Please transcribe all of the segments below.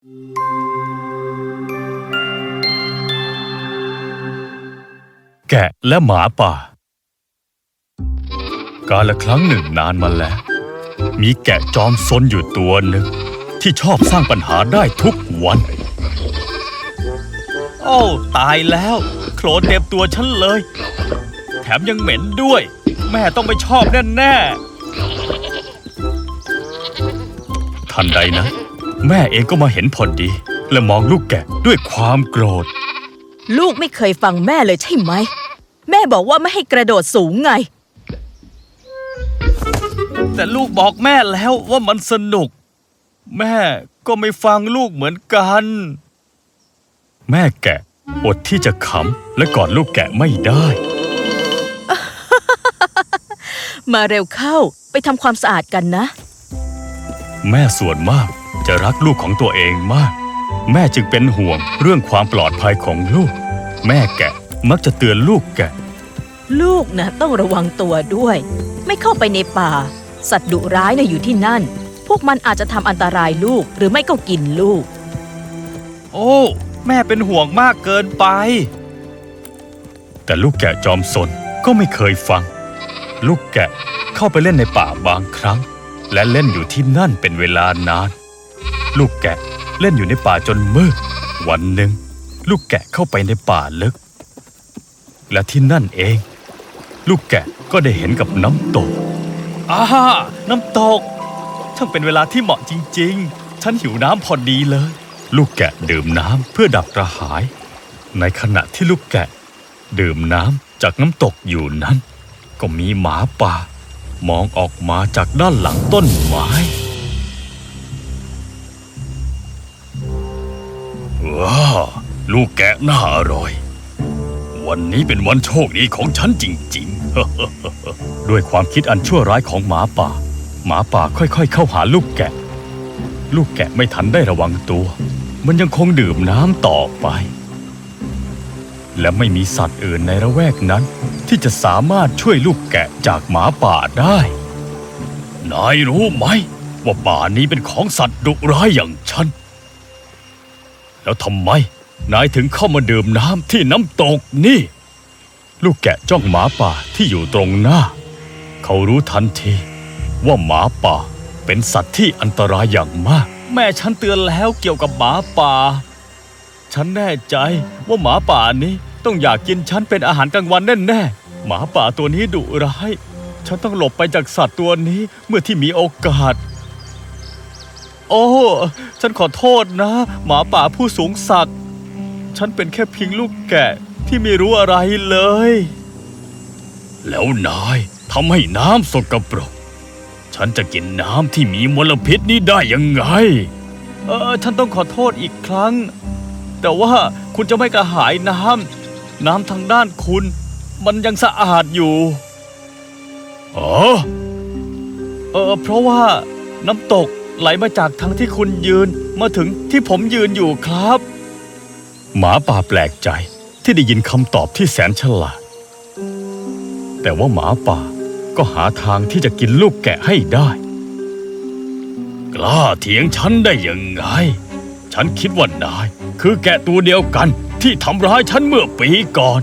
แกะและหมาป่า กาละครั้งหนึ่งนานมาแล้ว มีแกะจอมซนอยู่ตัวหนึ่งที่ชอบสร้างปัญหาได้ทุกวัน โอ้ตายแล้ว โคลนเต็มตัวฉันเลย แถมยังเหม็นด้วย แม่ต้องไม่ชอบแน่ ๆ ทันใดนะ แม่เองก็มาเห็นพอดี และมองลูกแกะด้วยความโกรธ ลูกไม่เคยฟังแม่เลยใช่ไหม แม่บอกว่าไม่ให้กระโดดสูงไง แต่ลูกบอกแม่แล้วว่ามันสนุก แม่ก็ไม่ฟังลูกเหมือนกัน แม่แกะอดที่จะขำและกอดลูกแกะไม่ได้ มาเร็วเข้าไปทำความสะอาดกันนะ แม่ส่วนมาก จะรักลูกของตัวเองมาก แม่จึงเป็นห่วงเรื่องความปลอดภัยของลูก แม่แกะมักจะเตือนลูกแกะ ลูกนะต้องระวังตัวด้วย ไม่เข้าไปในป่า สัตว์ดุร้ายนะอยู่ที่นั่น พวกมันอาจจะทำอันตรายลูกหรือไม่ก็กินลูก โอ้ แม่เป็นห่วงมากเกินไป แต่ลูกแกะจอมสนก็ไม่เคยฟัง ลูกแกะเข้าไปเล่นในป่าบางครั้ง และเล่นอยู่ที่นั่นเป็นเวลานาน ลูกแกะเล่นอยู่ในป่าจนมืด วันหนึ่ง ลูกแกะเข้าไปในป่าลึก และที่นั่นเอง ลูกแกะก็ได้เห็นกับน้ำตกอ้าน้ำตก ช่างเป็นเวลาที่เหมาะจริง ๆ ฉันหิวน้ำพอดีเลย ลูกแกะดื่มน้ำเพื่อดับกระหาย ในขณะที่ลูกแกะ ดื่มน้ำจากน้ำตกอยู่นั้น ก็มีหมาป่า มองออกมาจากด้านหลังต้นไม้ ว้าลูกแกะน่าอร่อย วันนี้เป็นวันโชคดีของฉันจริงๆ ด้วยความคิดอันชั่วร้ายของหมาป่า หมาป่าค่อยๆ เข้าหาลูกแกะ ลูกแกะไม่ทันได้ระวังตัว มันยังคงดื่มน้ำต่อไป และไม่มีสัตว์อื่นในระแวกนั้น ที่จะสามารถช่วยลูกแกะจากหมาป่าได้นายรู้ไหมว่าป่านี้เป็นของสัตว์ดุร้ายอย่างฉัน แล้วทำไม นายถึงเข้ามาดื่มน้ำที่น้ำตกนี่ ลูกแกะจ้องหมาป่าที่อยู่ตรงหน้า เขารู้ทันที ว่าหมาป่าเป็นสัตว์ที่อันตรายอย่างมาก แม่ฉันเตือนแล้วเกี่ยวกับหมาป่า ฉันแน่ใจว่าหมาป่านี้ต้องอยากกินฉันเป็นอาหารกลางวันแน่ๆหมาป่าตัวนี้ดุร้าย ฉันต้องหลบไปจากสัตว์ตัวนี้เมื่อที่มีโอกาส โอ้ ฉันขอโทษนะ หมาป่าผู้สูงศักดิ์ ฉันเป็นแค่เพียงลูกแกะที่ไม่รู้อะไรเลย แล้วนายทำให้น้ำสกปรก ฉันจะกินน้ำที่มีมลพิษนี้ได้ยังไง เออ ฉันต้องขอโทษอีกครั้ง แต่ว่าคุณจะไม่กระหายน้ำน้ำทางด้านคุณ มันยังสะอาดอยู่ อ๋อ เออเพราะว่าน้ำตก ไหลมาจากทางที่คุณยืนมาถึงที่ผมยืนอยู่ครับ หมาป่าแปลกใจที่ได้ยินคำตอบที่แสนฉลาด แต่ว่าหมาป่าก็หาทางที่จะกินลูกแกะให้ได้ กล้าเถียงฉันได้ยังไง ฉันคิดว่านาย คือแกะตัวเดียวกันที่ทำร้ายฉันเมื่อปีก่อน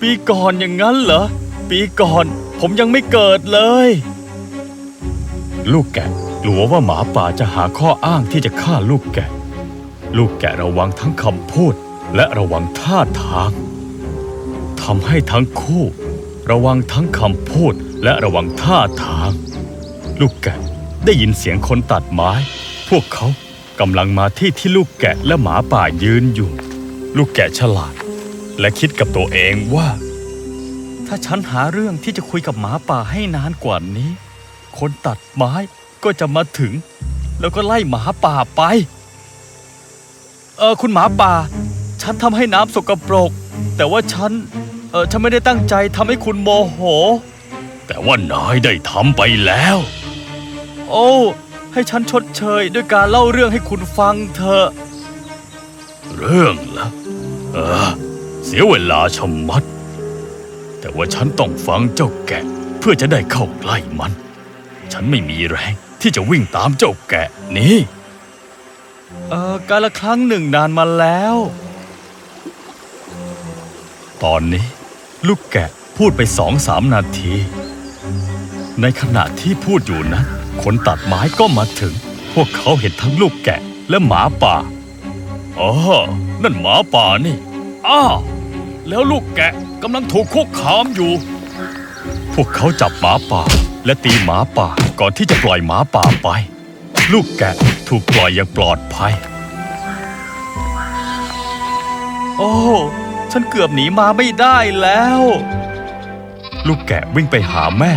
ปีก่อนอย่างนั้นเหรอ ปีก่อนผมยังไม่เกิดเลย ลูกแกะ กลัวว่าหมาป่าจะหาข้ออ้างที่จะฆ่าลูกแกะ ลูกแกะระวังทั้งคำพูดและระวังท่าทางทำให้ทั้งคู่ ระวังทั้งคำพูดและระวังท่าทาง ลูกแกะได้ยินเสียงคนตัดไม้ พวกเขากำลังมาที่ที่ลูกแกะและหมาป่ายืนอยู่ ลูกแกะฉลาด และคิดกับตัวเองว่า ถ้าฉันหาเรื่องที่จะคุยกับหมาป่าให้นานกว่านี้ คนตัดไม้ ก็จะมาถึง แล้วก็ไล่หมาป่าไป เออคุณหมาป่า ฉันทำให้น้ำสกปรก แต่ว่าฉัน เออฉันไม่ได้ตั้งใจทำให้คุณโมโห แต่ว่านายได้ทำไปแล้ว โอ้ให้ฉันชดเชยด้วยการเล่าเรื่องให้คุณฟังเถอะ เรื่องละเออ เสียเวลาชะมัด แต่ว่าฉันต้องฟังเจ้าแกะ เพื่อจะได้เข้าใกล้มัน ฉันไม่มีแรง ที่จะวิ่งตามเจ้าแกะนี้เออกาละครั้งหนึ่งนานมาแล้ว ตอนนี้ลูกแกะพูดไปสองสามนาที ในขณะที่พูดอยู่นั้นคนตัดไม้ก็มาถึง พวกเขาเห็นทั้งลูกแกะและหมาป่าอ๋อนั่นหมาป่านี่ อ้า แล้วลูกแกะกำลังถูกคุกคามอยู่ พวกเขาจับหมาป่า และตีหมาป่าก่อนที่จะปล่อยหมาป่าไป ลูกแกะถูกปล่อยอย่างปลอดภัย โอ้ ฉันเกือบหนีมาไม่ได้แล้ว ลูกแกะวิ่งไปหาแม่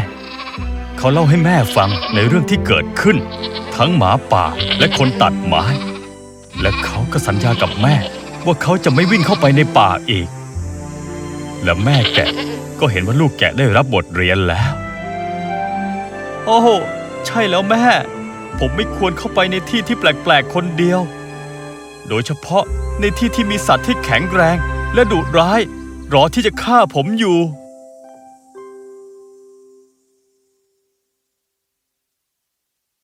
เขาเล่าให้แม่ฟังในเรื่องที่เกิดขึ้น ทั้งหมาป่าและคนตัดไม้ และเขาก็สัญญากับแม่ว่าเขาจะไม่วิ่งเข้าไปในป่าอีก และแม่แกะก็เห็นว่าลูกแกะได้รับบทเรียนแล้ว โอ้ใช่แล้วแม่ ผมไม่ควรเข้าไปในที่ที่แปลกๆคนเดียว โดยเฉพาะในที่ที่มีสัตว์ที่แข็งแรง และดุร้าย รอที่จะฆ่าผมอยู่